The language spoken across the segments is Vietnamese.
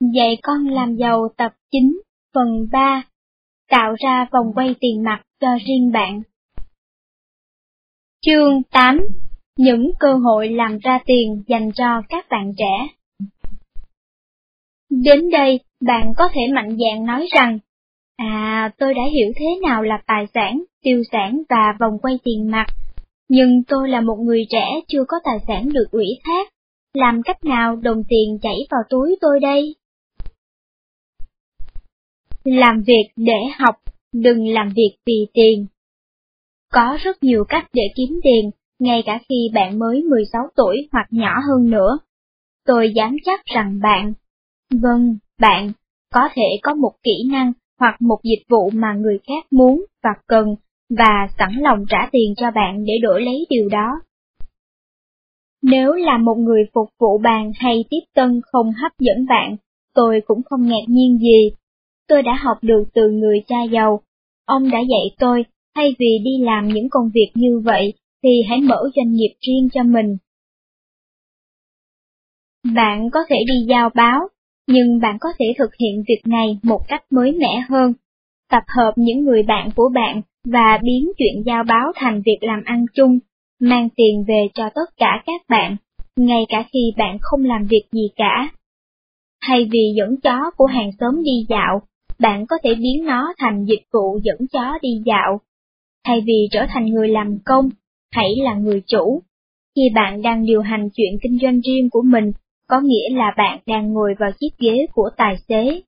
Dạy con làm giàu tập 9, phần 3 Tạo ra vòng quay tiền mặt cho riêng bạn. Chương 8 Những cơ hội làm ra tiền dành cho các bạn trẻ. Đến đây, bạn có thể mạnh dạn nói rằng, À, tôi đã hiểu thế nào là tài sản, tiêu sản và vòng quay tiền mặt, nhưng tôi là một người trẻ chưa có tài sản được ủy thác, làm cách nào đồng tiền chảy vào túi tôi đây? Làm việc để học, đừng làm việc vì tiền. Có rất nhiều cách để kiếm tiền, ngay cả khi bạn mới 16 tuổi hoặc nhỏ hơn nữa. Tôi dám chắc rằng bạn, vâng, bạn, có thể có một kỹ năng hoặc một dịch vụ mà người khác muốn và cần, và sẵn lòng trả tiền cho bạn để đổi lấy điều đó. Nếu là một người phục vụ bàn hay tiếp tân không hấp dẫn bạn, tôi cũng không ngạc nhiên gì. Tôi đã học được từ người cha giàu. Ông đã dạy tôi, thay vì đi làm những công việc như vậy, thì hãy mở doanh nghiệp riêng cho mình. Bạn có thể đi giao báo, nhưng bạn có thể thực hiện việc này một cách mới mẻ hơn. Tập hợp những người bạn của bạn và biến chuyện giao báo thành việc làm ăn chung, mang tiền về cho tất cả các bạn, ngay cả khi bạn không làm việc gì cả. Thay vì dẫn chó của hàng xóm đi dạo, bạn có thể biến nó thành dịch vụ dẫn chó đi dạo. Thay vì trở thành người làm công, hãy là người chủ. Khi bạn đang điều hành chuyện kinh doanh riêng của mình, có nghĩa là bạn đang ngồi vào chiếc ghế của tài xế.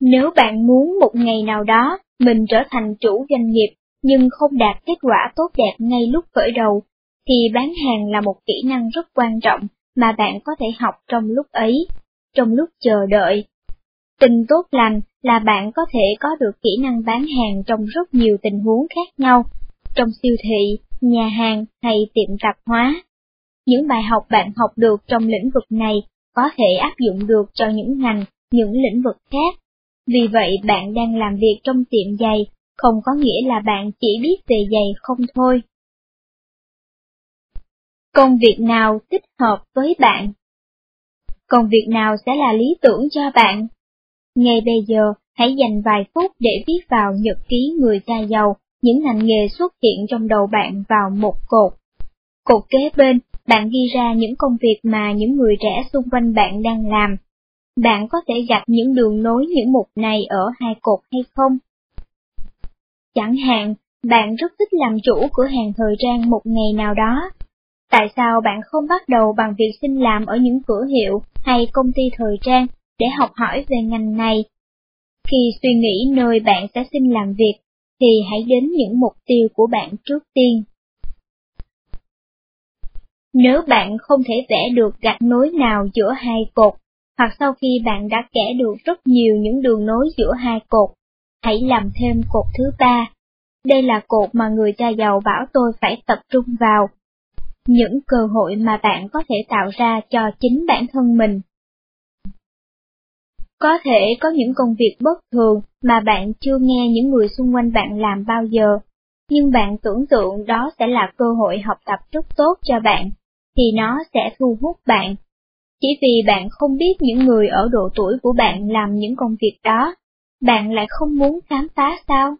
Nếu bạn muốn một ngày nào đó mình trở thành chủ doanh nghiệp nhưng không đạt kết quả tốt đẹp ngay lúc khởi đầu, thì bán hàng là một kỹ năng rất quan trọng mà bạn có thể học trong lúc ấy, trong lúc chờ đợi. Tình tốt lành là bạn có thể có được kỹ năng bán hàng trong rất nhiều tình huống khác nhau, trong siêu thị, nhà hàng hay tiệm tạp hóa. Những bài học bạn học được trong lĩnh vực này có thể áp dụng được cho những ngành, những lĩnh vực khác. Vì vậy bạn đang làm việc trong tiệm giày, không có nghĩa là bạn chỉ biết về giày không thôi. Công việc nào thích hợp với bạn? Công việc nào sẽ là lý tưởng cho bạn? Ngay bây giờ, hãy dành vài phút để viết vào nhật ký người cha giàu, những ngành nghề xuất hiện trong đầu bạn vào một cột. Cột kế bên, bạn ghi ra những công việc mà những người trẻ xung quanh bạn đang làm. Bạn có thể gặp những đường nối những mục này ở hai cột hay không? Chẳng hạn, bạn rất thích làm chủ cửa hàng thời trang một ngày nào đó. Tại sao bạn không bắt đầu bằng việc xin làm ở những cửa hiệu hay công ty thời trang để học hỏi về ngành này? Khi suy nghĩ nơi bạn sẽ xin làm việc, thì hãy đến những mục tiêu của bạn trước tiên. Nếu bạn không thể vẽ được gạch nối nào giữa hai cột, hoặc sau khi bạn đã kẻ được rất nhiều những đường nối giữa hai cột, hãy làm thêm cột thứ ba. Đây là cột mà người cha giàu bảo tôi phải tập trung vào. Những cơ hội mà bạn có thể tạo ra cho chính bản thân mình. Có thể có những công việc bất thường mà bạn chưa nghe những người xung quanh bạn làm bao giờ, nhưng bạn tưởng tượng đó sẽ là cơ hội học tập rất tốt cho bạn, thì nó sẽ thu hút bạn. Chỉ vì bạn không biết những người ở độ tuổi của bạn làm những công việc đó, bạn lại không muốn khám phá sao?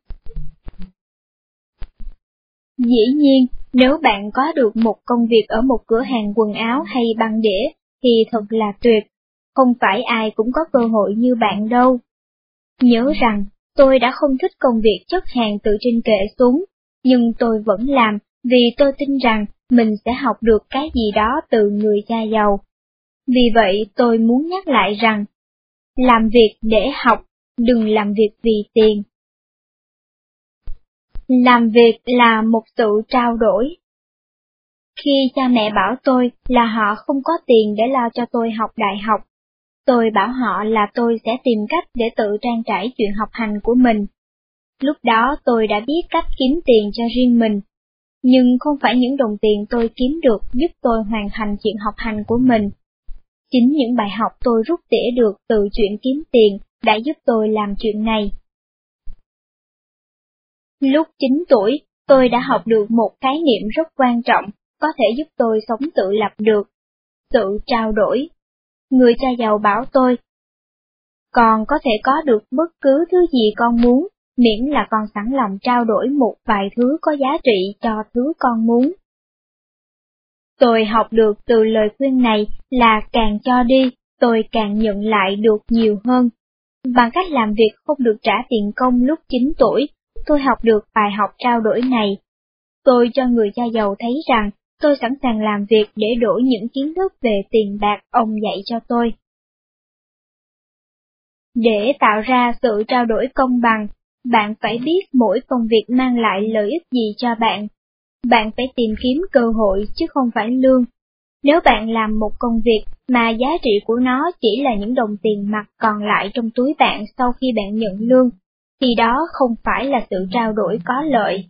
Dĩ nhiên, nếu bạn có được một công việc ở một cửa hàng quần áo hay băng đĩa, thì thật là tuyệt, không phải ai cũng có cơ hội như bạn đâu. Nhớ rằng, tôi đã không thích công việc chất hàng từ trên kệ xuống, nhưng tôi vẫn làm vì tôi tin rằng mình sẽ học được cái gì đó từ người cha giàu. Vì vậy tôi muốn nhắc lại rằng, làm việc để học, đừng làm việc vì tiền. Làm việc là một sự trao đổi. Khi cha mẹ bảo tôi là họ không có tiền để lo cho tôi học đại học, tôi bảo họ là tôi sẽ tìm cách để tự trang trải chuyện học hành của mình. Lúc đó tôi đã biết cách kiếm tiền cho riêng mình, nhưng không phải những đồng tiền tôi kiếm được giúp tôi hoàn thành chuyện học hành của mình. Chính những bài học tôi rút tỉa được từ chuyện kiếm tiền đã giúp tôi làm chuyện này. Lúc 9 tuổi, tôi đã học được một khái niệm rất quan trọng, có thể giúp tôi sống tự lập được. Sự trao đổi người cha giàu bảo tôi, con có thể có được bất cứ thứ gì con muốn, miễn là con sẵn lòng trao đổi một vài thứ có giá trị cho thứ con muốn. Tôi học được từ lời khuyên này là càng cho đi, tôi càng nhận lại được nhiều hơn. Bằng cách làm việc không được trả tiền công lúc 9 tuổi, tôi học được bài học trao đổi này. Tôi cho người cha giàu thấy rằng tôi sẵn sàng làm việc để đổi những kiến thức về tiền bạc ông dạy cho tôi. Để tạo ra sự trao đổi công bằng, bạn phải biết mỗi công việc mang lại lợi ích gì cho bạn. Bạn phải tìm kiếm cơ hội chứ không phải lương. Nếu bạn làm một công việc mà giá trị của nó chỉ là những đồng tiền mặt còn lại trong túi bạn sau khi bạn nhận lương, thì đó không phải là sự trao đổi có lợi.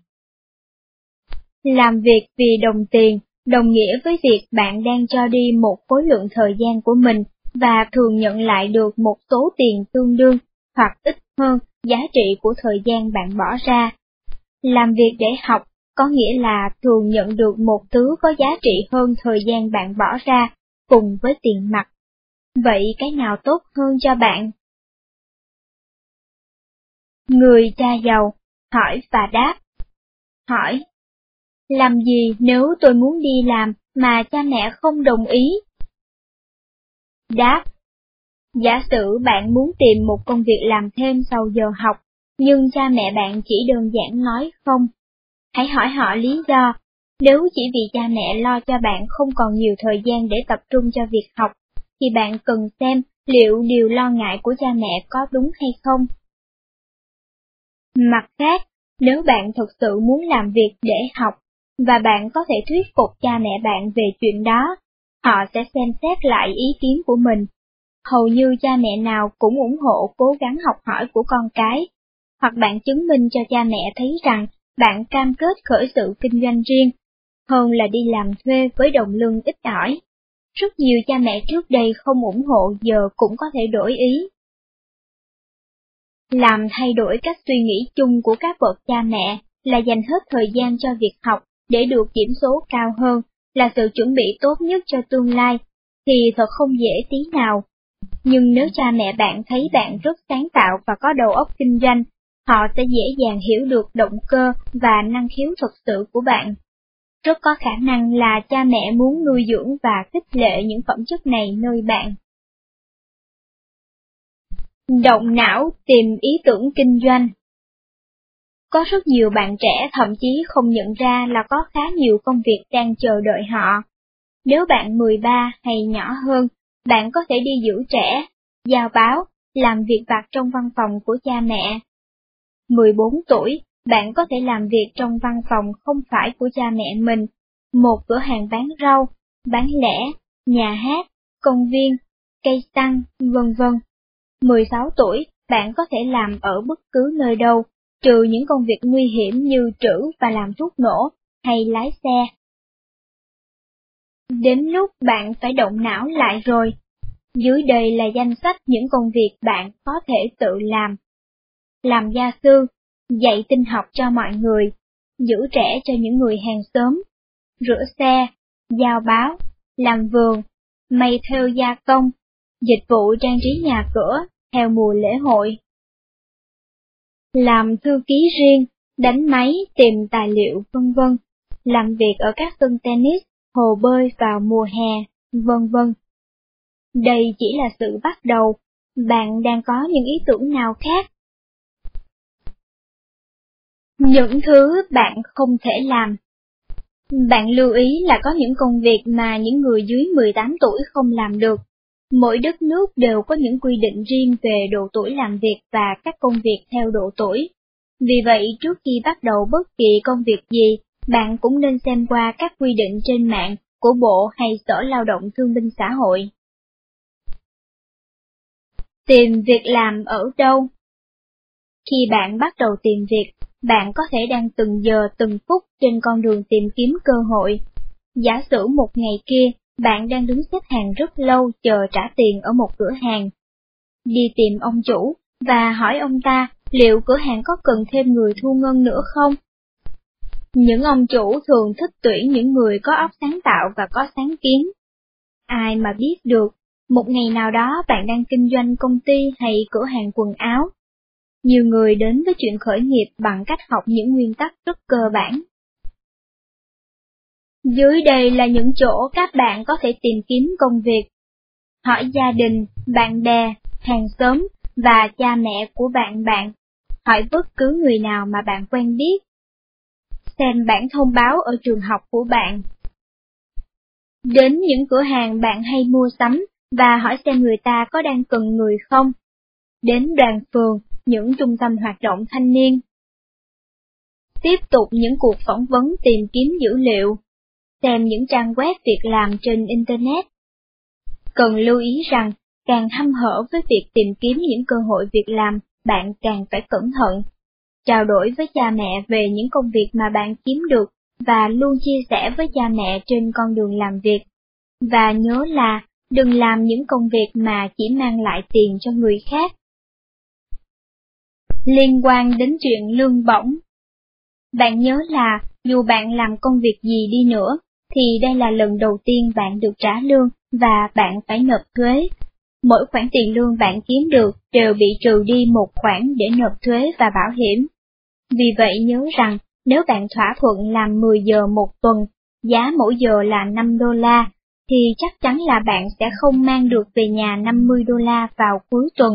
Làm việc vì đồng tiền đồng nghĩa với việc bạn đang cho đi một khối lượng thời gian của mình và thường nhận lại được một số tiền tương đương hoặc ít hơn giá trị của thời gian bạn bỏ ra. Làm việc để học có nghĩa là thường nhận được một thứ có giá trị hơn thời gian bạn bỏ ra cùng với tiền mặt. Vậy cái nào tốt hơn cho bạn? Người cha giàu, hỏi và đáp. Hỏi, làm gì nếu tôi muốn đi làm mà cha mẹ không đồng ý? Đáp, giả sử bạn muốn tìm một công việc làm thêm sau giờ học, nhưng cha mẹ bạn chỉ đơn giản nói không. Hãy hỏi họ lý do, nếu chỉ vì cha mẹ lo cho bạn không còn nhiều thời gian để tập trung cho việc học, thì bạn cần xem liệu điều lo ngại của cha mẹ có đúng hay không. Mặt khác, nếu bạn thực sự muốn làm việc để học, và bạn có thể thuyết phục cha mẹ bạn về chuyện đó, họ sẽ xem xét lại ý kiến của mình. Hầu như cha mẹ nào cũng ủng hộ cố gắng học hỏi của con cái, hoặc bạn chứng minh cho cha mẹ thấy rằng bạn cam kết khởi sự kinh doanh riêng, hơn là đi làm thuê với đồng lương ít ỏi. Rất nhiều cha mẹ trước đây không ủng hộ giờ cũng có thể đổi ý. Làm thay đổi cách suy nghĩ chung của các bậc cha mẹ là dành hết thời gian cho việc học để được điểm số cao hơn là sự chuẩn bị tốt nhất cho tương lai, thì thật không dễ tí nào. Nhưng nếu cha mẹ bạn thấy bạn rất sáng tạo và có đầu óc kinh doanh, họ sẽ dễ dàng hiểu được động cơ và năng khiếu thực sự của bạn. Rất có khả năng là cha mẹ muốn nuôi dưỡng và khích lệ những phẩm chất này nơi bạn. Động não tìm ý tưởng kinh doanh có rất nhiều bạn trẻ thậm chí không nhận ra là có khá nhiều công việc đang chờ đợi họ. Nếu bạn 13 hay nhỏ hơn, bạn có thể đi giữ trẻ, giao báo, làm việc vặt trong văn phòng của cha mẹ. 14 tuổi, bạn có thể làm việc trong văn phòng không phải của cha mẹ mình, một cửa hàng bán rau, bán lẻ, nhà hát, công viên, cây xăng, vân vân. 16 tuổi, bạn có thể làm ở bất cứ nơi đâu, trừ những công việc nguy hiểm như trữ và làm thuốc nổ, hay lái xe. Đến lúc bạn phải động não lại rồi. Dưới đây là danh sách những công việc bạn có thể tự làm. Làm gia sư, dạy tinh học cho mọi người, giữ trẻ cho những người hàng xóm, rửa xe, giao báo, làm vườn, may theo gia công, dịch vụ trang trí nhà cửa theo mùa lễ hội làm thư ký riêng, đánh máy, tìm tài liệu vân vân, làm việc ở các sân tennis, hồ bơi vào mùa hè, vân vân. Đây chỉ là sự bắt đầu, bạn đang có những ý tưởng nào khác? Những thứ bạn không thể làm Bạn lưu ý là có những công việc mà những người dưới 18 tuổi không làm được, Mỗi đất nước đều có những quy định riêng về độ tuổi làm việc và các công việc theo độ tuổi. Vì vậy, trước khi bắt đầu bất kỳ công việc gì, bạn cũng nên xem qua các quy định trên mạng của Bộ hay Sở Lao động Thương binh Xã hội. Tìm việc làm ở đâu? Khi bạn bắt đầu tìm việc, bạn có thể đang từng giờ từng phút trên con đường tìm kiếm cơ hội. Giả sử một ngày kia, bạn đang đứng xếp hàng rất lâu chờ trả tiền ở một cửa hàng. Đi tìm ông chủ, và hỏi ông ta liệu cửa hàng có cần thêm người thu ngân nữa không? Những ông chủ thường thích tuyển những người có óc sáng tạo và có sáng kiến. Ai mà biết được, một ngày nào đó bạn đang kinh doanh công ty hay cửa hàng quần áo. Nhiều người đến với chuyện khởi nghiệp bằng cách học những nguyên tắc rất cơ bản. Dưới đây là những chỗ các bạn có thể tìm kiếm công việc. Hỏi gia đình, bạn bè, hàng xóm và cha mẹ của bạn bạn. Hỏi bất cứ người nào mà bạn quen biết. Xem bản thông báo ở trường học của bạn. Đến những cửa hàng bạn hay mua sắm và hỏi xem người ta có đang cần người không. Đến đoàn phường, những trung tâm hoạt động thanh niên. Tiếp tục những cuộc phỏng vấn tìm kiếm dữ liệu, xem những trang web việc làm trên Internet. Cần lưu ý rằng, càng hăm hở với việc tìm kiếm những cơ hội việc làm, bạn càng phải cẩn thận. Trao đổi với cha mẹ về những công việc mà bạn kiếm được và luôn chia sẻ với cha mẹ trên con đường làm việc. Và nhớ là đừng làm những công việc mà chỉ mang lại tiền cho người khác. Liên quan đến chuyện lương bổng Bạn nhớ là dù bạn làm công việc gì đi nữa, thì đây là lần đầu tiên bạn được trả lương và bạn phải nộp thuế. Mỗi khoản tiền lương bạn kiếm được đều bị trừ đi một khoản để nộp thuế và bảo hiểm. Vì vậy nhớ rằng nếu bạn thỏa thuận làm 10 giờ một tuần, giá mỗi giờ là 5 đô la, thì chắc chắn là bạn sẽ không mang được về nhà 50 đô la vào cuối tuần.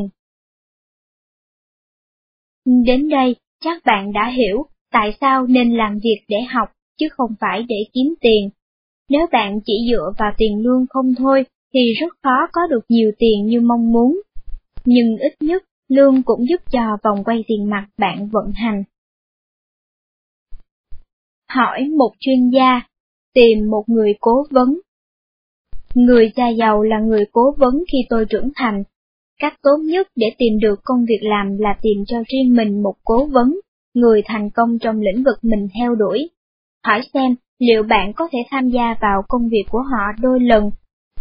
Đến đây, chắc bạn đã hiểu tại sao nên làm việc để học, chứ không phải để kiếm tiền. Nếu bạn chỉ dựa vào tiền lương không thôi, thì rất khó có được nhiều tiền như mong muốn. Nhưng ít nhất, lương cũng giúp cho vòng quay tiền mặt bạn vận hành. Hỏi một chuyên gia, tìm một người cố vấn. Người cha giàu là người cố vấn khi tôi trưởng thành. Cách tốt nhất để tìm được công việc làm là tìm cho riêng mình một cố vấn, người thành công trong lĩnh vực mình theo đuổi. Hỏi xem liệu bạn có thể tham gia vào công việc của họ đôi lần,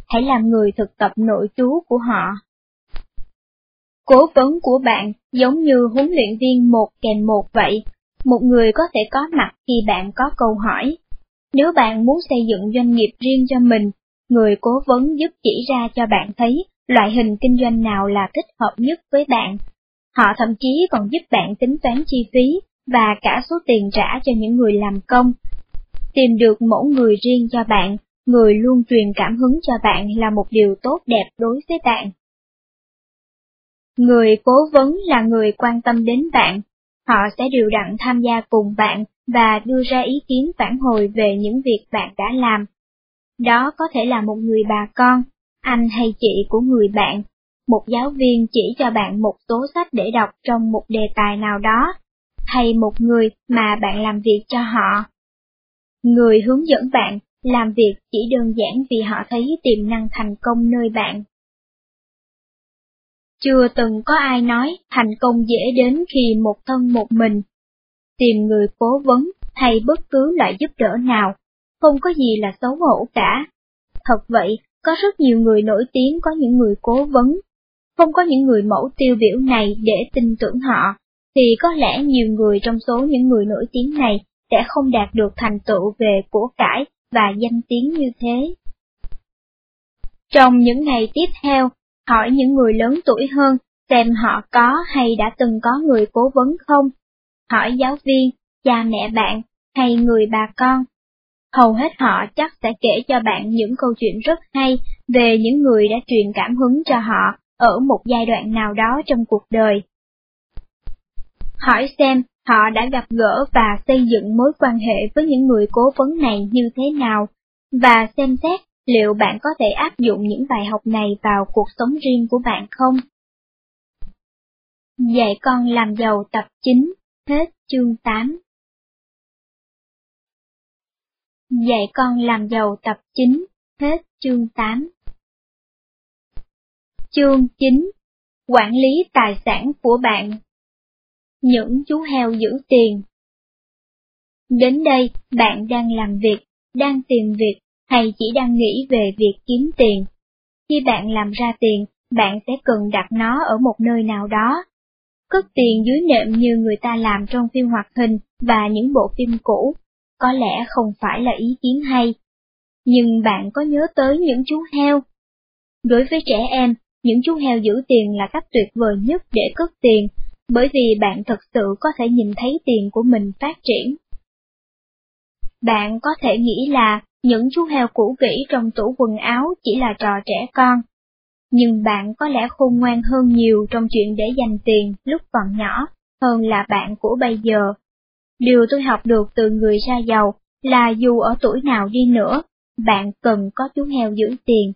hãy làm người thực tập nội chú của họ. Cố vấn của bạn giống như huấn luyện viên một kèm một vậy, một người có thể có mặt khi bạn có câu hỏi. Nếu bạn muốn xây dựng doanh nghiệp riêng cho mình, người cố vấn giúp chỉ ra cho bạn thấy loại hình kinh doanh nào là thích hợp nhất với bạn. Họ thậm chí còn giúp bạn tính toán chi phí và cả số tiền trả cho những người làm công. Tìm được mẫu người riêng cho bạn, người luôn truyền cảm hứng cho bạn là một điều tốt đẹp đối với bạn. Người cố vấn là người quan tâm đến bạn, họ sẽ điều đặn tham gia cùng bạn và đưa ra ý kiến phản hồi về những việc bạn đã làm. Đó có thể là một người bà con, anh hay chị của người bạn, một giáo viên chỉ cho bạn một số sách để đọc trong một đề tài nào đó, hay một người mà bạn làm việc cho họ. Người hướng dẫn bạn làm việc chỉ đơn giản vì họ thấy tiềm năng thành công nơi bạn. Chưa từng có ai nói thành công dễ đến khi một thân một mình. Tìm người cố vấn hay bất cứ loại giúp đỡ nào, không có gì là xấu hổ cả. Thật vậy, có rất nhiều người nổi tiếng có những người cố vấn. Không có những người mẫu tiêu biểu này để tin tưởng họ, thì có lẽ nhiều người trong số những người nổi tiếng này sẽ không đạt được thành tựu về của cải và danh tiếng như thế. Trong những ngày tiếp theo, hỏi những người lớn tuổi hơn xem họ có hay đã từng có người cố vấn không, hỏi giáo viên, cha mẹ bạn hay người bà con. Hầu hết họ chắc sẽ kể cho bạn những câu chuyện rất hay về những người đã truyền cảm hứng cho họ ở một giai đoạn nào đó trong cuộc đời. Hỏi xem họ đã gặp gỡ và xây dựng mối quan hệ với những người cố vấn này như thế nào, và xem xét liệu bạn có thể áp dụng những bài học này vào cuộc sống riêng của bạn không. Dạy con làm giàu tập 9, hết chương 8 Dạy con làm giàu tập 9, hết chương 8 Chương 9 Quản lý tài sản của bạn những chú heo giữ tiền. Đến đây, bạn đang làm việc, đang tìm việc, hay chỉ đang nghĩ về việc kiếm tiền. Khi bạn làm ra tiền, bạn sẽ cần đặt nó ở một nơi nào đó. Cất tiền dưới nệm như người ta làm trong phim hoạt hình và những bộ phim cũ, có lẽ không phải là ý kiến hay. Nhưng bạn có nhớ tới những chú heo? Đối với trẻ em, những chú heo giữ tiền là cách tuyệt vời nhất để cất tiền, bởi vì bạn thật sự có thể nhìn thấy tiền của mình phát triển. Bạn có thể nghĩ là những chú heo cũ kỹ trong tủ quần áo chỉ là trò trẻ con, nhưng bạn có lẽ khôn ngoan hơn nhiều trong chuyện để dành tiền lúc còn nhỏ hơn là bạn của bây giờ. Điều tôi học được từ người ra giàu là dù ở tuổi nào đi nữa, bạn cần có chú heo giữ tiền,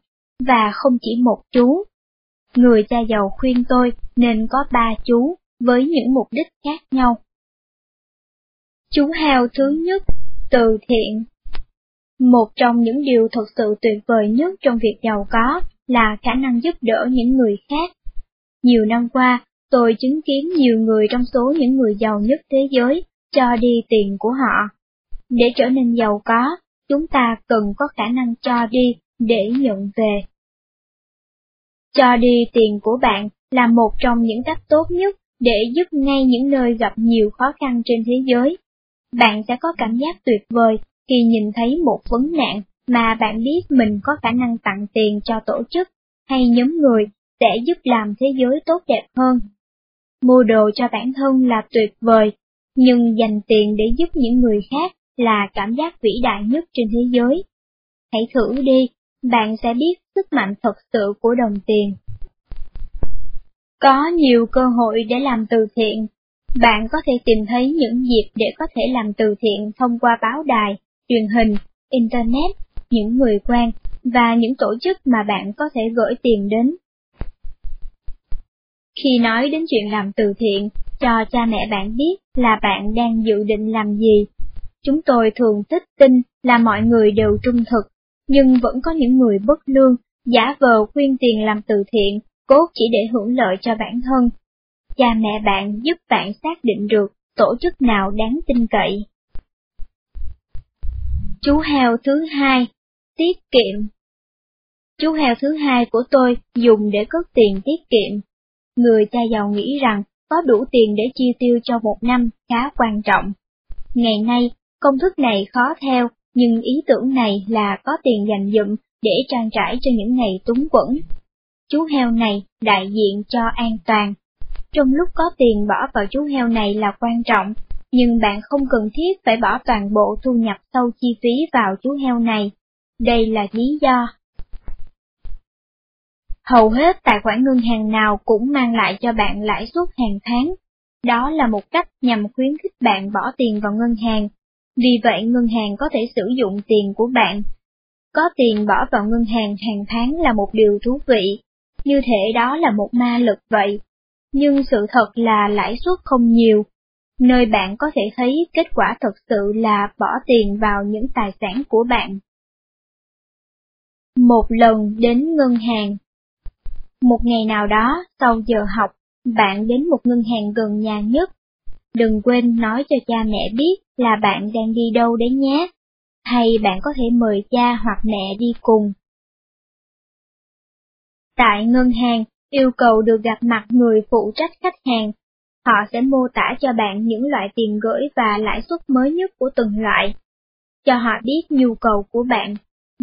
và không chỉ một chú. Người cha giàu khuyên tôi nên có ba chú, với những mục đích khác nhau. Chú heo thứ nhất, từ thiện. Một trong những điều thật sự tuyệt vời nhất trong việc giàu có là khả năng giúp đỡ những người khác. Nhiều năm qua, tôi chứng kiến nhiều người trong số những người giàu nhất thế giới cho đi tiền của họ. Để trở nên giàu có, chúng ta cần có khả năng cho đi để nhận về. Cho đi tiền của bạn là một trong những cách tốt nhất để giúp ngay những nơi gặp nhiều khó khăn trên thế giới. Bạn sẽ có cảm giác tuyệt vời khi nhìn thấy một vấn nạn mà bạn biết mình có khả năng tặng tiền cho tổ chức hay nhóm người sẽ giúp làm thế giới tốt đẹp hơn. Mua đồ cho bản thân là tuyệt vời, nhưng dành tiền để giúp những người khác là cảm giác vĩ đại nhất trên thế giới. Hãy thử đi, bạn sẽ biết sức mạnh thật sự của đồng tiền. Có nhiều cơ hội để làm từ thiện. Bạn có thể tìm thấy những dịp để có thể làm từ thiện thông qua báo đài, truyền hình, Internet, những người quen và những tổ chức mà bạn có thể gửi tiền đến. Khi nói đến chuyện làm từ thiện, cho cha mẹ bạn biết là bạn đang dự định làm gì. Chúng tôi thường thích tin là mọi người đều trung thực, nhưng vẫn có những người bất lương, giả vờ khuyên tiền làm từ thiện, cốt chỉ để hưởng lợi cho bản thân. Cha mẹ bạn giúp bạn xác định được tổ chức nào đáng tin cậy. Chú heo thứ hai, tiết kiệm. Chú heo thứ hai của tôi dùng để cất tiền tiết kiệm. Người cha giàu nghĩ rằng có đủ tiền để chi tiêu cho một năm khá quan trọng. Ngày nay, công thức này khó theo, nhưng ý tưởng này là có tiền dành dụm để trang trải cho những ngày túng quẫn. Chú heo này đại diện cho an toàn. Trong lúc có tiền bỏ vào chú heo này là quan trọng, nhưng bạn không cần thiết phải bỏ toàn bộ thu nhập sau chi phí vào chú heo này. Đây là lý do. Hầu hết tài khoản ngân hàng nào cũng mang lại cho bạn lãi suất hàng tháng. Đó là một cách nhằm khuyến khích bạn bỏ tiền vào ngân hàng. Vì vậy ngân hàng có thể sử dụng tiền của bạn. Có tiền bỏ vào ngân hàng hàng tháng là một điều thú vị, như thể đó là một ma lực vậy. Nhưng sự thật là lãi suất không nhiều, nơi bạn có thể thấy kết quả thật sự là bỏ tiền vào những tài sản của bạn. Một lần đến ngân hàng Một ngày nào đó, sau giờ học, bạn đến một ngân hàng gần nhà nhất. Đừng quên nói cho cha mẹ biết là bạn đang đi đâu đấy nhé. Hay bạn có thể mời cha hoặc mẹ đi cùng. Tại ngân hàng, yêu cầu được gặp mặt người phụ trách khách hàng. Họ sẽ mô tả cho bạn những loại tiền gửi và lãi suất mới nhất của từng loại. Cho họ biết nhu cầu của bạn.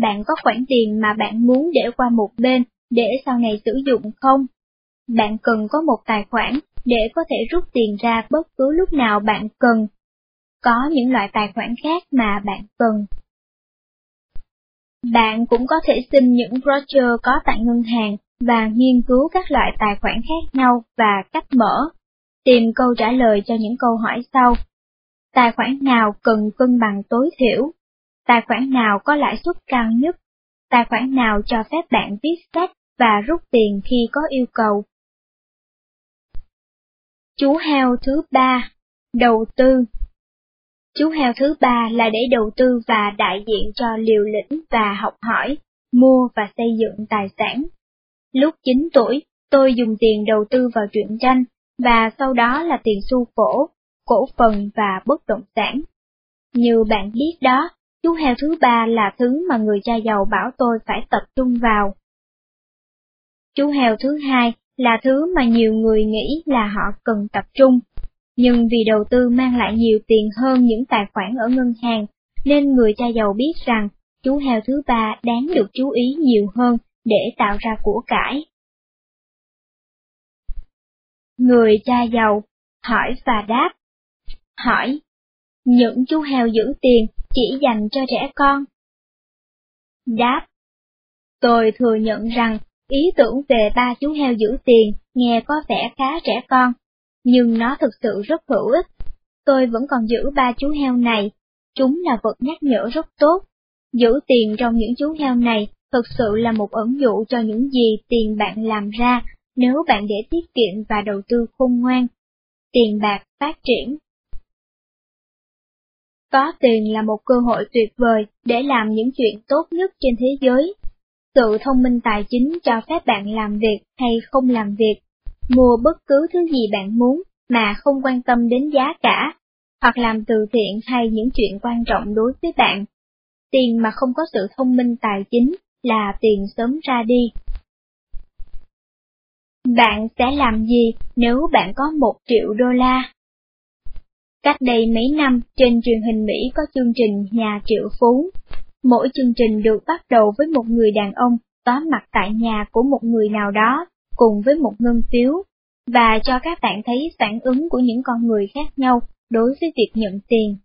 Bạn có khoản tiền mà bạn muốn để qua một bên để sau này sử dụng không? Bạn cần có một tài khoản để có thể rút tiền ra bất cứ lúc nào bạn cần. Có những loại tài khoản khác mà bạn cần. Bạn cũng có thể xin những brochure có tại ngân hàng và nghiên cứu các loại tài khoản khác nhau và cách mở. Tìm câu trả lời cho những câu hỏi sau. Tài khoản nào cần cân bằng tối thiểu? Tài khoản nào có lãi suất cao nhất? Tài khoản nào cho phép bạn viết sách và rút tiền khi có yêu cầu? Chú heo thứ ba, đầu tư. Chú heo thứ ba là để đầu tư và đại diện cho liều lĩnh và học hỏi, mua và xây dựng tài sản. Lúc 9 tuổi, tôi dùng tiền đầu tư vào truyện tranh, và sau đó là tiền xu cổ, cổ phần và bất động sản. Như bạn biết đó, chú heo thứ ba là thứ mà người cha giàu bảo tôi phải tập trung vào. Chú heo thứ hai là thứ mà nhiều người nghĩ là họ cần tập trung, nhưng vì đầu tư mang lại nhiều tiền hơn những tài khoản ở ngân hàng, nên người cha giàu biết rằng chú heo thứ ba đáng được chú ý nhiều hơn để tạo ra của cải. Người cha giàu, hỏi và đáp. Hỏi, những chú heo giữ tiền chỉ dành cho trẻ con. Đáp, tôi thừa nhận rằng ý tưởng về ba chú heo giữ tiền nghe có vẻ khá trẻ con, nhưng nó thực sự rất hữu ích. Tôi vẫn còn giữ ba chú heo này, chúng là vật nhắc nhở rất tốt. Giữ tiền trong những chú heo này thực sự là một ẩn dụ cho những gì tiền bạn làm ra nếu bạn để tiết kiệm và đầu tư khôn ngoan. Tiền bạc phát triển Có tiền là một cơ hội tuyệt vời để làm những chuyện tốt nhất trên thế giới. Sự thông minh tài chính cho phép bạn làm việc hay không làm việc, mua bất cứ thứ gì bạn muốn mà không quan tâm đến giá cả, hoặc làm từ thiện hay những chuyện quan trọng đối với bạn. Tiền mà không có sự thông minh tài chính là tiền sớm ra đi. Bạn sẽ làm gì nếu bạn có một triệu đô la? Cách đây mấy năm, trên truyền hình Mỹ có chương trình Nhà Triệu Phú. Mỗi chương trình được bắt đầu với một người đàn ông có mặt tại nhà của một người nào đó, cùng với một ngân phiếu, và cho các bạn thấy phản ứng của những con người khác nhau đối với việc nhận tiền.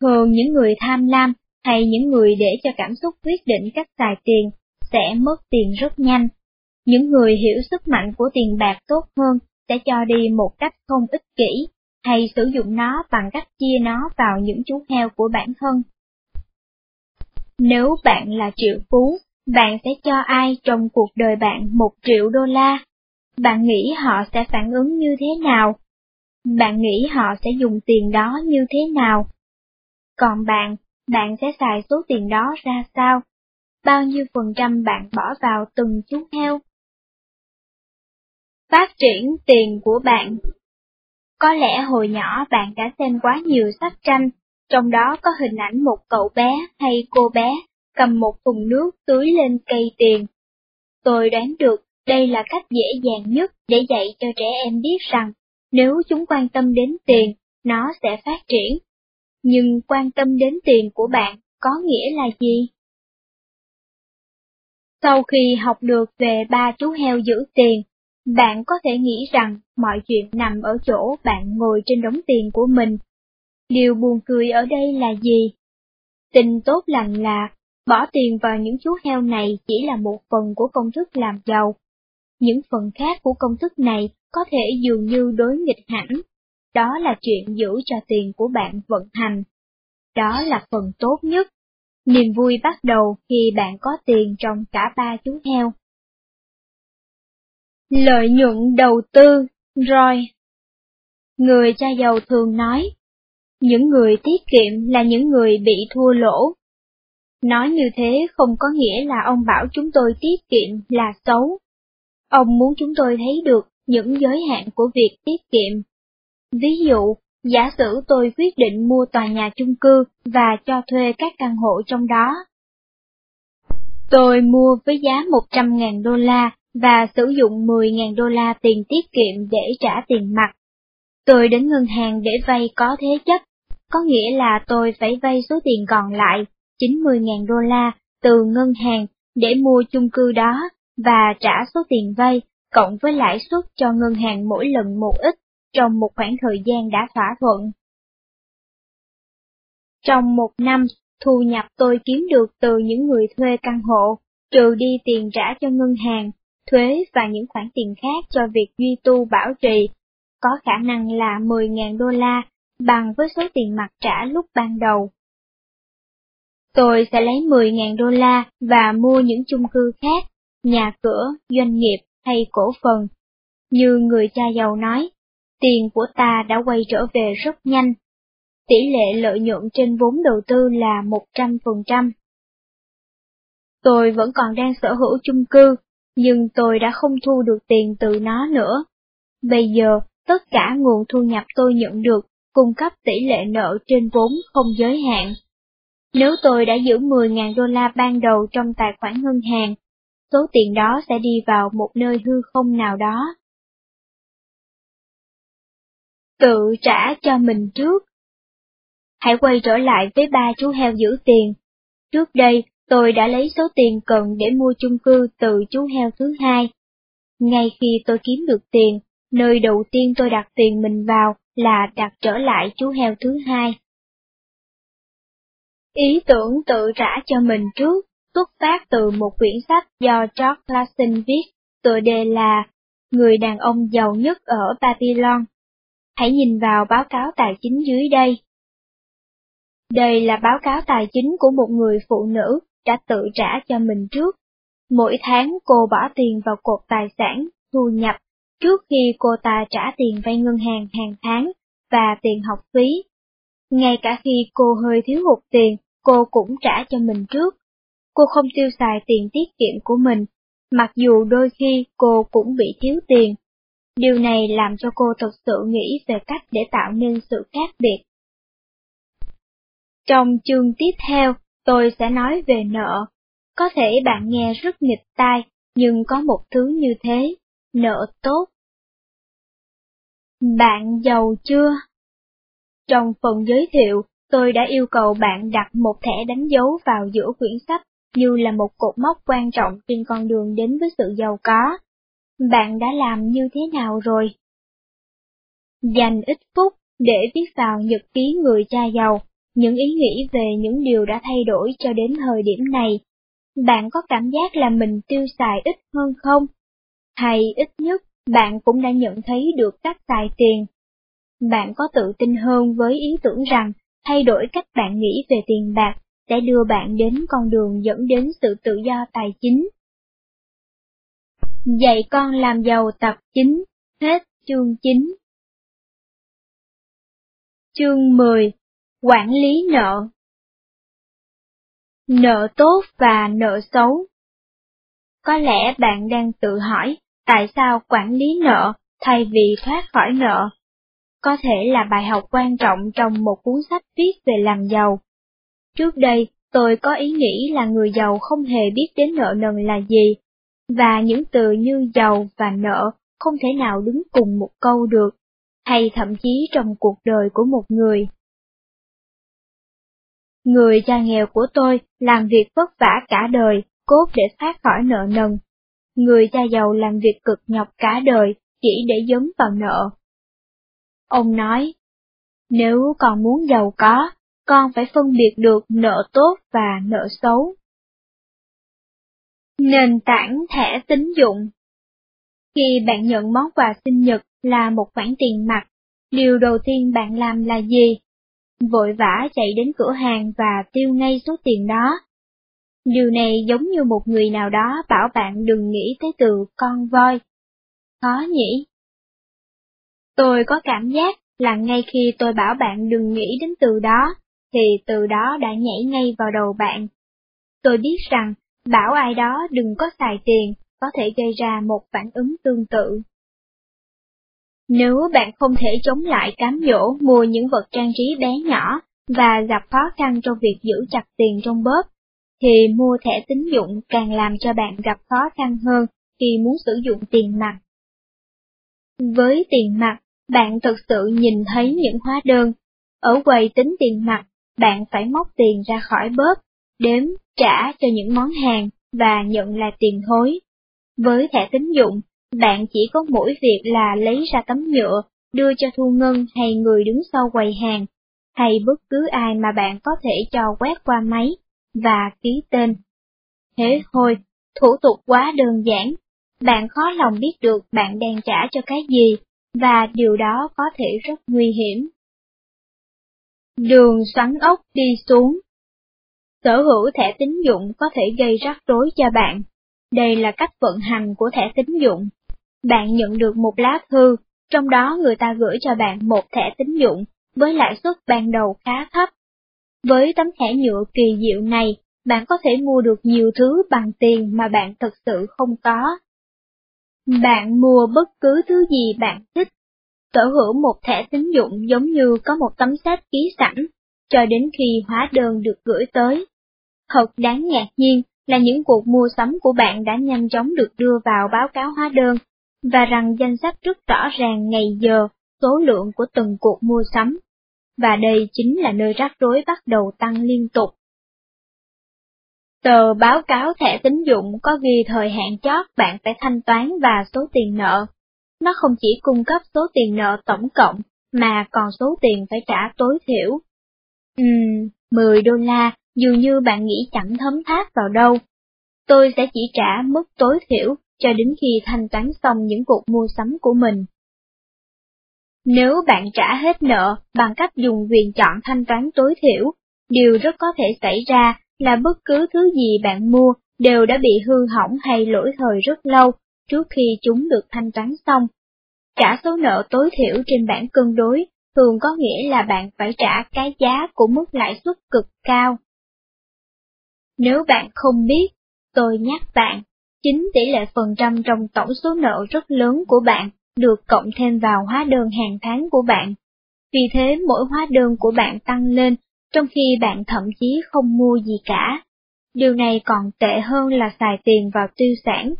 Thường những người tham lam hay những người để cho cảm xúc quyết định cách xài tiền sẽ mất tiền rất nhanh. Những người hiểu sức mạnh của tiền bạc tốt hơn sẽ cho đi một cách không ích kỷ, hay sử dụng nó bằng cách chia nó vào những chú heo của bản thân. Nếu bạn là triệu phú, bạn sẽ cho ai trong cuộc đời bạn một triệu đô la? Bạn nghĩ họ sẽ phản ứng như thế nào? Bạn nghĩ họ sẽ dùng tiền đó như thế nào? Còn bạn, bạn sẽ xài số tiền đó ra sao? Bao nhiêu phần trăm bạn bỏ vào từng chú heo? Phát triển tiền của bạn Có lẽ hồi nhỏ bạn đã xem quá nhiều sách tranh, trong đó có hình ảnh một cậu bé hay cô bé cầm một thùng nước tưới lên cây tiền. Tôi đoán được đây là cách dễ dàng nhất để dạy cho trẻ em biết rằng nếu chúng quan tâm đến tiền, nó sẽ phát triển. Nhưng quan tâm đến tiền của bạn có nghĩa là gì? Sau khi học được về ba chú heo giữ tiền, bạn có thể nghĩ rằng mọi chuyện nằm ở chỗ bạn ngồi trên đống tiền của mình. Điều buồn cười ở đây là gì? Tình tốt lành là, bỏ tiền vào những chú heo này chỉ là một phần của công thức làm giàu. Những phần khác của công thức này có thể dường như đối nghịch hẳn. Đó là chuyện giữ cho tiền của bạn vận hành. Đó là phần tốt nhất. Niềm vui bắt đầu khi bạn có tiền trong cả ba chú heo. Lợi nhuận đầu tư, rồi. Người cha giàu thường nói, những người tiết kiệm là những người bị thua lỗ. Nói như thế không có nghĩa là ông bảo chúng tôi tiết kiệm là xấu. Ông muốn chúng tôi thấy được những giới hạn của việc tiết kiệm. Ví dụ, giả sử tôi quyết định mua tòa nhà chung cư và cho thuê các căn hộ trong đó. Tôi mua với giá 100.000 đô la và sử dụng 10.000 đô la tiền tiết kiệm để trả tiền mặt. Tôi đến ngân hàng để vay có thế chấp, có nghĩa là tôi phải vay số tiền còn lại, 90.000 đô la, từ ngân hàng để mua chung cư đó và trả số tiền vay cộng với lãi suất cho ngân hàng mỗi lần một ít trong một khoảng thời gian đã thỏa thuận. Trong một năm, thu nhập tôi kiếm được từ những người thuê căn hộ, trừ đi tiền trả cho ngân hàng, thuế và những khoản tiền khác cho việc duy tu bảo trì, có khả năng là 10.000 đô la, bằng với số tiền mặt trả lúc ban đầu. Tôi sẽ lấy 10.000 đô la và mua những chung cư khác, nhà cửa, doanh nghiệp hay cổ phần. Như người cha giàu nói, tiền của ta đã quay trở về rất nhanh. Tỷ lệ lợi nhuận trên vốn đầu tư là 100%. Tôi vẫn còn đang sở hữu chung cư, nhưng tôi đã không thu được tiền từ nó nữa. Bây giờ, tất cả nguồn thu nhập tôi nhận được cung cấp tỷ lệ nợ trên vốn không giới hạn. Nếu tôi đã giữ 10.000 đô la ban đầu trong tài khoản ngân hàng, số tiền đó sẽ đi vào một nơi hư không nào đó. Tự trả cho mình trước. Hãy quay trở lại với ba chú heo giữ tiền. Trước đây, tôi đã lấy số tiền cần để mua chung cư từ chú heo thứ hai. Ngay khi tôi kiếm được tiền, nơi đầu tiên tôi đặt tiền mình vào là đặt trở lại chú heo thứ hai. Ý tưởng tự trả cho mình trước xuất phát từ một quyển sách do George Clason viết, tựa đề là Người đàn ông giàu nhất ở Babylon. Hãy nhìn vào báo cáo tài chính dưới đây. Đây là báo cáo tài chính của một người phụ nữ đã tự trả cho mình trước. Mỗi tháng cô bỏ tiền vào cột tài sản, thu nhập, trước khi cô ta trả tiền vay ngân hàng hàng tháng và tiền học phí. Ngay cả khi cô hơi thiếu hụt tiền, cô cũng trả cho mình trước. Cô không tiêu xài tiền tiết kiệm của mình, mặc dù đôi khi cô cũng bị thiếu tiền. Điều này làm cho cô thực sự nghĩ về cách để tạo nên sự khác biệt. Trong chương tiếp theo, tôi sẽ nói về nợ. Có thể bạn nghe rất nghịch tai, nhưng có một thứ như thế, nợ tốt. Bạn giàu chưa? Trong phần giới thiệu, tôi đã yêu cầu bạn đặt một thẻ đánh dấu vào giữa quyển sách như là một cột mốc quan trọng trên con đường đến với sự giàu có. Bạn đã làm như thế nào rồi? Dành ít phút để viết vào nhật ký người cha giàu, những ý nghĩ về những điều đã thay đổi cho đến thời điểm này. Bạn có cảm giác là mình tiêu xài ít hơn không? Hay ít nhất, bạn cũng đã nhận thấy được cách xài tiền. Bạn có tự tin hơn với ý tưởng rằng thay đổi cách bạn nghĩ về tiền bạc sẽ đưa bạn đến con đường dẫn đến sự tự do tài chính. Dạy con làm giàu tập 9, hết chương 9. Chương 10 Quản lý nợ Nợ tốt và nợ xấu Có lẽ bạn đang tự hỏi tại sao quản lý nợ thay vì thoát khỏi nợ. Có thể là bài học quan trọng trong một cuốn sách viết về làm giàu. Trước đây, tôi có ý nghĩ là người giàu không hề biết đến nợ nần là gì, và những từ như giàu và nợ không thể nào đứng cùng một câu được, hay thậm chí trong cuộc đời của một người. Người cha nghèo của tôi làm việc vất vả cả đời, cốt để thoát khỏi nợ nần. Người cha giàu làm việc cực nhọc cả đời, chỉ để dấn vào nợ. Ông nói, nếu còn muốn giàu có, con phải phân biệt được nợ tốt và nợ xấu. Nền tảng thẻ tín dụng Khi bạn nhận món quà sinh nhật là một khoản tiền mặt, điều đầu tiên bạn làm là gì? Vội vã chạy đến cửa hàng và tiêu ngay số tiền đó. Điều này giống như một người nào đó bảo bạn đừng nghĩ tới từ con voi. Khó nhỉ? Tôi có cảm giác là ngay khi tôi bảo bạn đừng nghĩ đến từ đó, thì từ đó đã nhảy ngay vào đầu bạn. Tôi biết rằng, bảo ai đó đừng có xài tiền, có thể gây ra một phản ứng tương tự. Nếu bạn không thể chống lại cám dỗ mua những vật trang trí bé nhỏ và gặp khó khăn trong việc giữ chặt tiền trong bóp, thì mua thẻ tín dụng càng làm cho bạn gặp khó khăn hơn khi muốn sử dụng tiền mặt. Với tiền mặt, bạn thực sự nhìn thấy những hóa đơn. Ở quầy tính tiền mặt, bạn phải móc tiền ra khỏi bóp, đếm, trả cho những món hàng và nhận là tiền thối. Với thẻ tín dụng, bạn chỉ có mỗi việc là lấy ra tấm nhựa, đưa cho thu ngân hay người đứng sau quầy hàng, hay bất cứ ai mà bạn có thể cho quét qua máy, và ký tên. Thế thôi, thủ tục quá đơn giản, bạn khó lòng biết được bạn đang trả cho cái gì, và điều đó có thể rất nguy hiểm. Đường xoắn ốc đi xuống Sở hữu thẻ tín dụng có thể gây rắc rối cho bạn. Đây là cách vận hành của thẻ tín dụng. Bạn nhận được một lá thư, trong đó người ta gửi cho bạn một thẻ tín dụng với lãi suất ban đầu khá thấp. Với tấm thẻ nhựa kỳ diệu này, bạn có thể mua được nhiều thứ bằng tiền mà bạn thực sự không có. Bạn mua bất cứ thứ gì bạn thích. Sở hữu một thẻ tín dụng giống như có một tấm sách ký sẵn, cho đến khi hóa đơn được gửi tới. Thật đáng ngạc nhiên là những cuộc mua sắm của bạn đã nhanh chóng được đưa vào báo cáo hóa đơn, và rằng danh sách rất rõ ràng ngày giờ, số lượng của từng cuộc mua sắm. Và đây chính là nơi rắc rối bắt đầu tăng liên tục. Tờ báo cáo thẻ tín dụng có ghi thời hạn chót bạn phải thanh toán và số tiền nợ. Nó không chỉ cung cấp số tiền nợ tổng cộng, mà còn số tiền phải trả tối thiểu. Ừm, 10 đô la, dường như bạn nghĩ chẳng thấm tháp vào đâu. Tôi sẽ chỉ trả mức tối thiểu cho đến khi thanh toán xong những cuộc mua sắm của mình. Nếu bạn trả hết nợ bằng cách dùng quyền chọn thanh toán tối thiểu, điều rất có thể xảy ra là bất cứ thứ gì bạn mua đều đã bị hư hỏng hay lỗi thời rất lâu trước khi chúng được thanh toán xong. Trả số nợ tối thiểu trên bảng cân đối thường có nghĩa là bạn phải trả cái giá của mức lãi suất cực cao. Nếu bạn không biết, tôi nhắc bạn, chính tỷ lệ phần trăm trong tổng số nợ rất lớn của bạn được cộng thêm vào hóa đơn hàng tháng của bạn. Vì thế mỗi hóa đơn của bạn tăng lên, trong khi bạn thậm chí không mua gì cả. Điều này còn tệ hơn là xài tiền vào tiêu sản.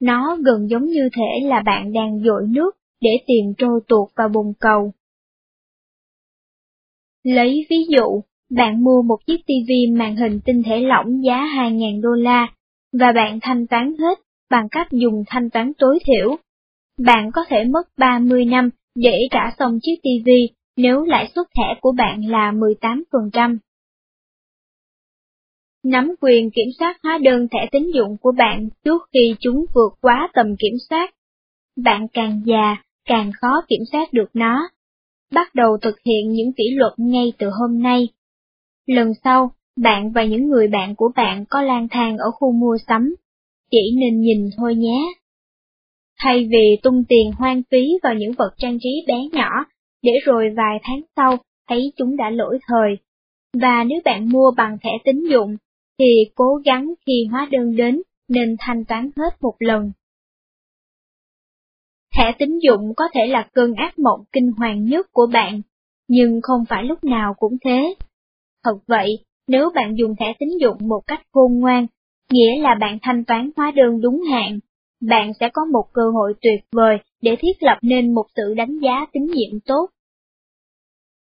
Nó gần giống như thể là bạn đang dội nước để tiền trôi tuột vào bồn cầu. Lấy ví dụ, bạn mua một chiếc TV màn hình tinh thể lỏng giá 2.000 đô la, và bạn thanh toán hết bằng cách dùng thanh toán tối thiểu. Bạn có thể mất 30 năm để trả xong chiếc TV nếu lãi suất thẻ của bạn là 18%. Nắm quyền kiểm soát hóa đơn thẻ tín dụng của bạn trước khi chúng vượt quá tầm kiểm soát. Bạn càng già, càng khó kiểm soát được nó. Bắt đầu thực hiện những kỷ luật ngay từ hôm nay. Lần sau, bạn và những người bạn của bạn có lang thang ở khu mua sắm, chỉ nên nhìn thôi nhé. Thay vì tung tiền hoang phí vào những vật trang trí bé nhỏ, để rồi vài tháng sau thấy chúng đã lỗi thời. Và nếu bạn mua bằng thẻ tín dụng, thì cố gắng khi hóa đơn đến nên thanh toán hết một lần. Thẻ tín dụng có thể là cơn ác mộng kinh hoàng nhất của bạn, nhưng không phải lúc nào cũng thế. Thật vậy, nếu bạn dùng thẻ tín dụng một cách khôn ngoan, nghĩa là bạn thanh toán hóa đơn đúng hạn, bạn sẽ có một cơ hội tuyệt vời để thiết lập nên một sự đánh giá tín nhiệm tốt.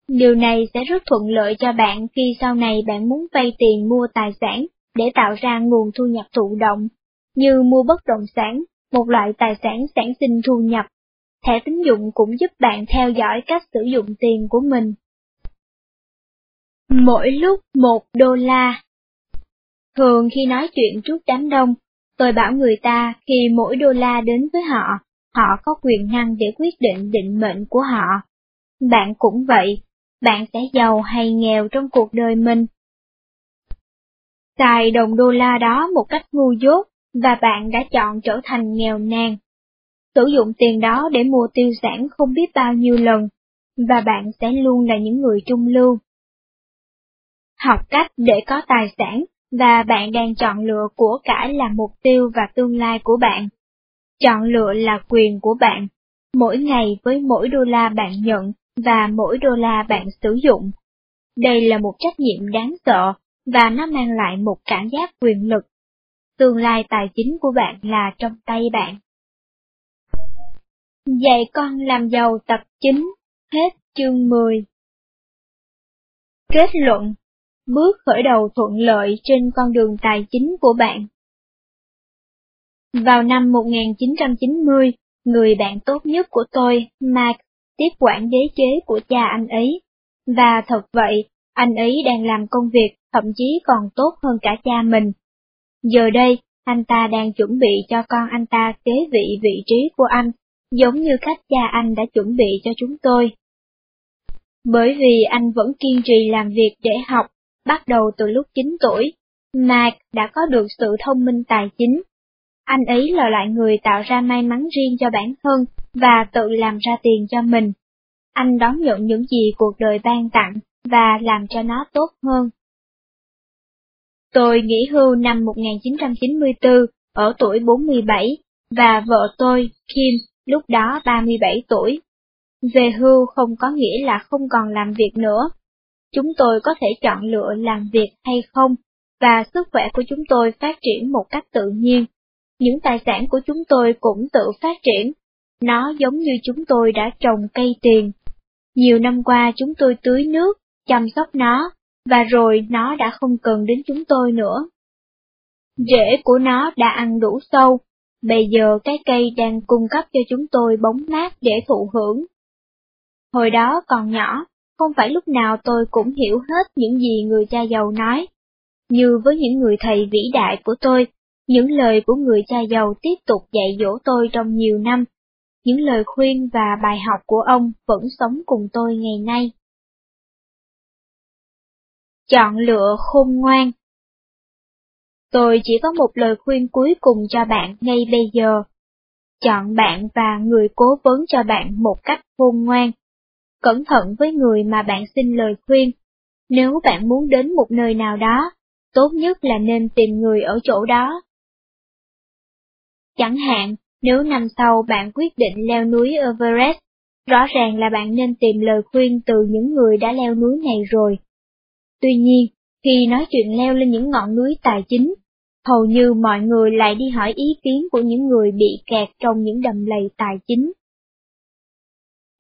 Điều này sẽ rất thuận lợi cho bạn khi sau này bạn muốn vay tiền mua tài sản để tạo ra nguồn thu nhập thụ động, như mua bất động sản, một loại tài sản sản sinh thu nhập. Thẻ tín dụng cũng giúp bạn theo dõi cách sử dụng tiền của mình. Mỗi lúc một đô la Thường khi nói chuyện trước đám đông, tôi bảo người ta khi mỗi đô la đến với họ, họ có quyền năng để quyết định định mệnh của họ. Bạn cũng vậy, bạn sẽ giàu hay nghèo trong cuộc đời mình. Xài đồng đô la đó một cách ngu dốt, và bạn đã chọn trở thành nghèo nàn. Sử dụng tiền đó để mua tiêu sản không biết bao nhiêu lần, và bạn sẽ luôn là những người trung lưu. Học cách để có tài sản, và bạn đang chọn lựa của cải là mục tiêu và tương lai của bạn. Chọn lựa là quyền của bạn, mỗi ngày với mỗi đô la bạn nhận và mỗi đô la bạn sử dụng. Đây là một trách nhiệm đáng sợ, và nó mang lại một cảm giác quyền lực. Tương lai tài chính của bạn là trong tay bạn. Dạy con làm giàu tập 9, hết chương 10. Kết luận Bước khởi đầu thuận lợi trên con đường tài chính của bạn vào năm 1990, người bạn tốt nhất của tôi, Mark, tiếp quản đế chế của cha anh ấy. Và thật vậy, anh ấy đang làm công việc thậm chí còn tốt hơn cả cha mình. Giờ đây, anh ta đang chuẩn bị cho con anh ta kế vị vị trí của anh, giống như cách cha anh đã chuẩn bị cho chúng tôi. Bởi vì anh vẫn kiên trì làm việc để học, bắt đầu từ lúc 9 tuổi, Mark đã có được sự thông minh tài chính. Anh ấy là loại người tạo ra may mắn riêng cho bản thân và tự làm ra tiền cho mình. Anh đón nhận những gì cuộc đời ban tặng và làm cho nó tốt hơn. Tôi nghỉ hưu năm 1994 ở tuổi 47 và vợ tôi, Kim, lúc đó 37 tuổi. Về hưu không có nghĩa là không còn làm việc nữa. Chúng tôi có thể chọn lựa làm việc hay không, và sức khỏe của chúng tôi phát triển một cách tự nhiên. Những tài sản của chúng tôi cũng tự phát triển. Nó giống như chúng tôi đã trồng cây tiền. Nhiều năm qua chúng tôi tưới nước, chăm sóc nó, và rồi nó đã không cần đến chúng tôi nữa. Rễ của nó đã ăn đủ sâu, bây giờ cái cây đang cung cấp cho chúng tôi bóng mát để thụ hưởng. Hồi đó còn nhỏ, không phải lúc nào tôi cũng hiểu hết những gì người cha giàu nói. Như với những người thầy vĩ đại của tôi, những lời của người cha giàu tiếp tục dạy dỗ tôi trong nhiều năm. Những lời khuyên và bài học của ông vẫn sống cùng tôi ngày nay. Chọn lựa khôn ngoan Tôi chỉ có một lời khuyên cuối cùng cho bạn ngay bây giờ. Chọn bạn và người cố vấn cho bạn một cách khôn ngoan. Cẩn thận với người mà bạn xin lời khuyên. Nếu bạn muốn đến một nơi nào đó, tốt nhất là nên tìm người ở chỗ đó. Chẳng hạn, nếu năm sau bạn quyết định leo núi Everest, rõ ràng là bạn nên tìm lời khuyên từ những người đã leo núi này rồi. Tuy nhiên, khi nói chuyện leo lên những ngọn núi tài chính, hầu như mọi người lại đi hỏi ý kiến của những người bị kẹt trong những đầm lầy tài chính.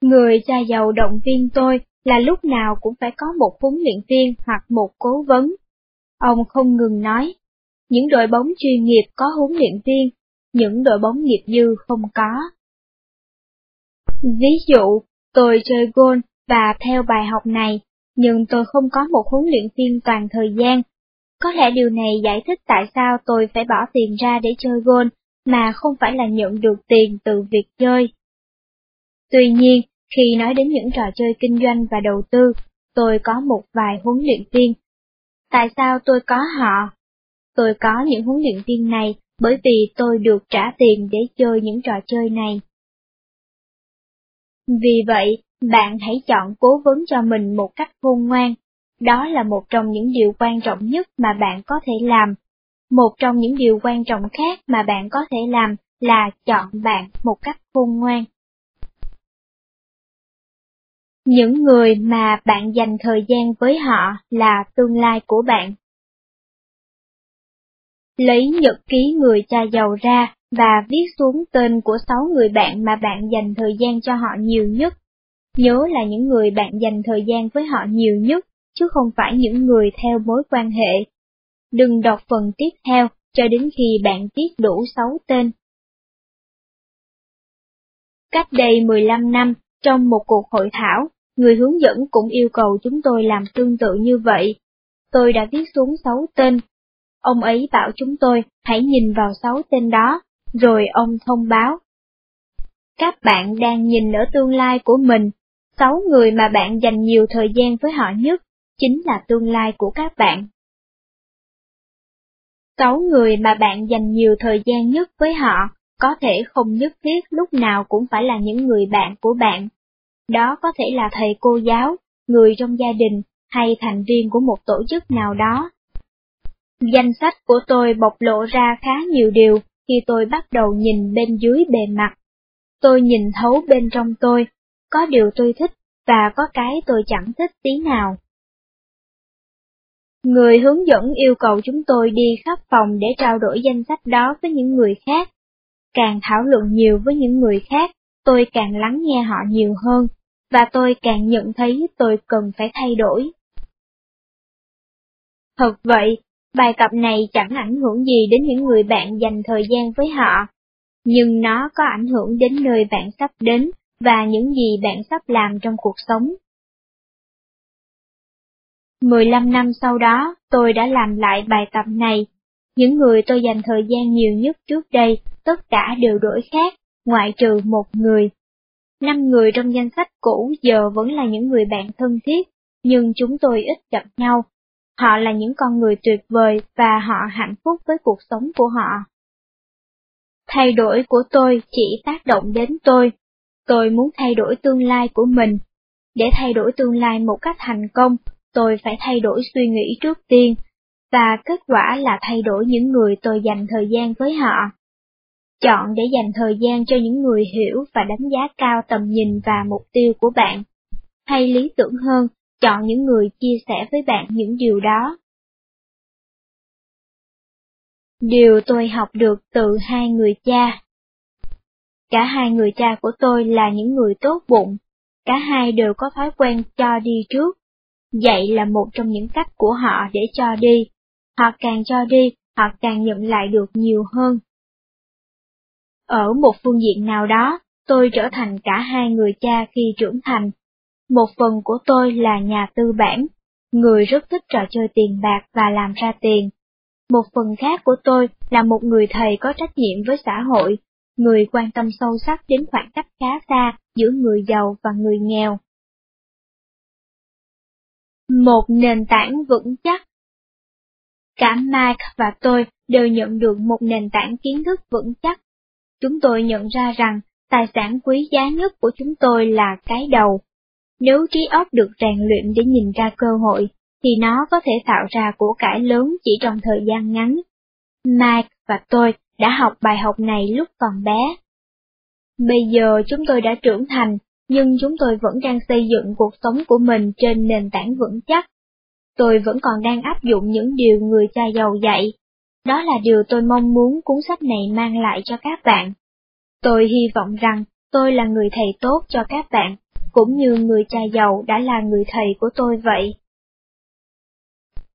Người cha giàu động viên tôi là lúc nào cũng phải có một huấn luyện viên hoặc một cố vấn. Ông không ngừng nói, những đội bóng chuyên nghiệp có huấn luyện viên, những đội bóng nghiệp dư không có. Ví dụ, tôi chơi golf và theo bài học này, nhưng tôi không có một huấn luyện viên toàn thời gian. Có lẽ điều này giải thích tại sao tôi phải bỏ tiền ra để chơi golf mà không phải là nhận được tiền từ việc chơi. Tuy nhiên, khi nói đến những trò chơi kinh doanh và đầu tư, tôi có một vài huấn luyện viên. Tại sao tôi có họ? Tôi có những huấn luyện viên này bởi vì tôi được trả tiền để chơi những trò chơi này. Vì vậy, bạn hãy chọn cố vấn cho mình một cách khôn ngoan. Đó là một trong những điều quan trọng nhất mà bạn có thể làm. Một trong những điều quan trọng khác mà bạn có thể làm là chọn bạn một cách khôn ngoan. Những người mà bạn dành thời gian với họ là tương lai của bạn. Lấy nhật ký người cha giàu ra và viết xuống tên của sáu người bạn mà bạn dành thời gian cho họ nhiều nhất. Nhớ là những người bạn dành thời gian với họ nhiều nhất, chứ không phải những người theo mối quan hệ. Đừng đọc phần tiếp theo cho đến khi bạn viết đủ 6 tên. Cách đây 15 năm, trong một cuộc hội thảo, người hướng dẫn cũng yêu cầu chúng tôi làm tương tự như vậy. Tôi đã viết xuống 6 tên Ông ấy bảo chúng tôi hãy nhìn vào sáu tên đó, rồi ông thông báo. Các bạn đang nhìn ở tương lai của mình, sáu người mà bạn dành nhiều thời gian với họ nhất, chính là tương lai của các bạn. Sáu người mà bạn dành nhiều thời gian nhất với họ, có thể không nhất thiết lúc nào cũng phải là những người bạn của bạn. Đó có thể là thầy cô giáo, người trong gia đình, hay thành viên của một tổ chức nào đó. Danh sách của tôi bộc lộ ra khá nhiều điều khi tôi bắt đầu nhìn bên dưới bề mặt. Tôi nhìn thấu bên trong tôi, có điều tôi thích và có cái tôi chẳng thích tí nào. Người hướng dẫn yêu cầu chúng tôi đi khắp phòng để trao đổi danh sách đó với những người khác. Càng thảo luận nhiều với những người khác, tôi càng lắng nghe họ nhiều hơn, và tôi càng nhận thấy tôi cần phải thay đổi. Thật vậy, Bài tập này chẳng ảnh hưởng gì đến những người bạn dành thời gian với họ, nhưng nó có ảnh hưởng đến nơi bạn sắp đến và những gì bạn sắp làm trong cuộc sống. 15 năm sau đó, tôi đã làm lại bài tập này. Những người tôi dành thời gian nhiều nhất trước đây, tất cả đều đổi khác, ngoại trừ một người. Năm người trong danh sách cũ giờ vẫn là những người bạn thân thiết, nhưng chúng tôi ít gặp nhau Họ là những con người tuyệt vời và họ hạnh phúc với cuộc sống của họ. Thay đổi của tôi chỉ tác động đến tôi. Tôi muốn thay đổi tương lai của mình. Để thay đổi tương lai một cách thành công, tôi phải thay đổi suy nghĩ trước tiên, và kết quả là thay đổi những người tôi dành thời gian với họ. Chọn để dành thời gian cho những người hiểu và đánh giá cao tầm nhìn và mục tiêu của bạn. Hay lý tưởng hơn, chọn những người chia sẻ với bạn những điều đó. Điều tôi học được từ hai người cha Cả hai người cha của tôi là những người tốt bụng, cả hai đều có thói quen cho đi trước. Dạy là một trong những cách của họ để cho đi. Họ càng cho đi, họ càng nhận lại được nhiều hơn. Ở một phương diện nào đó, tôi trở thành cả hai người cha khi trưởng thành. Một phần của tôi là nhà tư bản, người rất thích trò chơi tiền bạc và làm ra tiền. Một phần khác của tôi là một người thầy có trách nhiệm với xã hội, người quan tâm sâu sắc đến khoảng cách khá xa giữa người giàu và người nghèo. Một nền tảng vững chắc Cả Mike và tôi đều nhận được một nền tảng kiến thức vững chắc. Chúng tôi nhận ra rằng tài sản quý giá nhất của chúng tôi là cái đầu. Nếu trí óc được rèn luyện để nhìn ra cơ hội, thì nó có thể tạo ra của cải lớn chỉ trong thời gian ngắn. Mike và tôi đã học bài học này lúc còn bé. Bây giờ chúng tôi đã trưởng thành, nhưng chúng tôi vẫn đang xây dựng cuộc sống của mình trên nền tảng vững chắc. Tôi vẫn còn đang áp dụng những điều người cha giàu dạy. Đó là điều tôi mong muốn cuốn sách này mang lại cho các bạn. Tôi hy vọng rằng tôi là người thầy tốt cho các bạn, cũng như người cha giàu đã là người thầy của tôi vậy.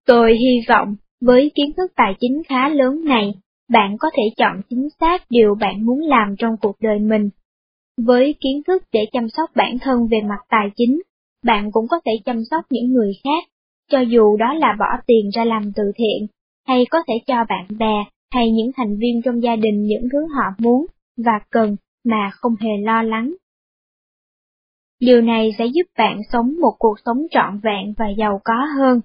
Tôi hy vọng, với kiến thức tài chính khá lớn này, bạn có thể chọn chính xác điều bạn muốn làm trong cuộc đời mình. Với kiến thức để chăm sóc bản thân về mặt tài chính, bạn cũng có thể chăm sóc những người khác, cho dù đó là bỏ tiền ra làm từ thiện, hay có thể cho bạn bè hay những thành viên trong gia đình những thứ họ muốn và cần mà không hề lo lắng. Điều này sẽ giúp bạn sống một cuộc sống trọn vẹn và giàu có hơn.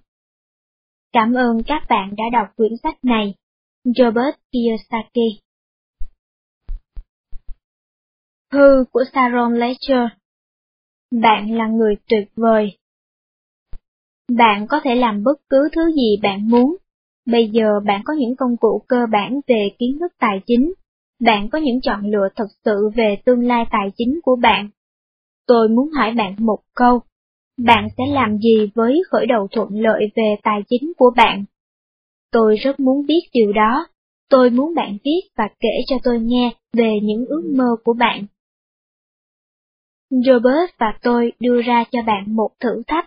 Cảm ơn các bạn đã đọc quyển sách này. Robert Kiyosaki Thư của Sharon Lecter Bạn là người tuyệt vời. Bạn có thể làm bất cứ thứ gì bạn muốn. Bây giờ bạn có những công cụ cơ bản về kiến thức tài chính. Bạn có những chọn lựa thật sự về tương lai tài chính của bạn. Tôi muốn hỏi bạn một câu. Bạn sẽ làm gì với khởi đầu thuận lợi về tài chính của bạn? Tôi rất muốn biết điều đó. Tôi muốn bạn viết và kể cho tôi nghe về những ước mơ của bạn. Robert và tôi đưa ra cho bạn một thử thách.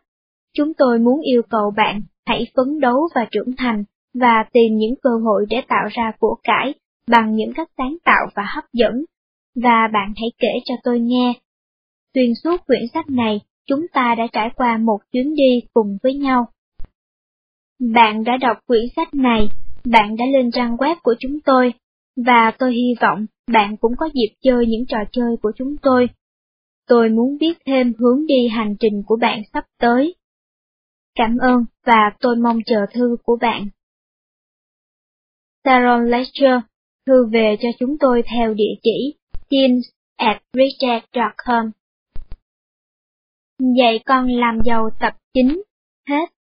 Chúng tôi muốn yêu cầu bạn hãy phấn đấu và trưởng thành và tìm những cơ hội để tạo ra của cải bằng những cách sáng tạo và hấp dẫn. Và bạn hãy kể cho tôi nghe. Xuyên suốt quyển sách này, chúng ta đã trải qua một chuyến đi cùng với nhau. Bạn đã đọc quyển sách này, bạn đã lên trang web của chúng tôi, và tôi hy vọng bạn cũng có dịp chơi những trò chơi của chúng tôi. Tôi muốn biết thêm hướng đi hành trình của bạn sắp tới. Cảm ơn và tôi mong chờ thư của bạn. Sharon Lecture, thư về cho chúng tôi theo địa chỉ teams at richard.com vậy con làm giàu tập chính, hết.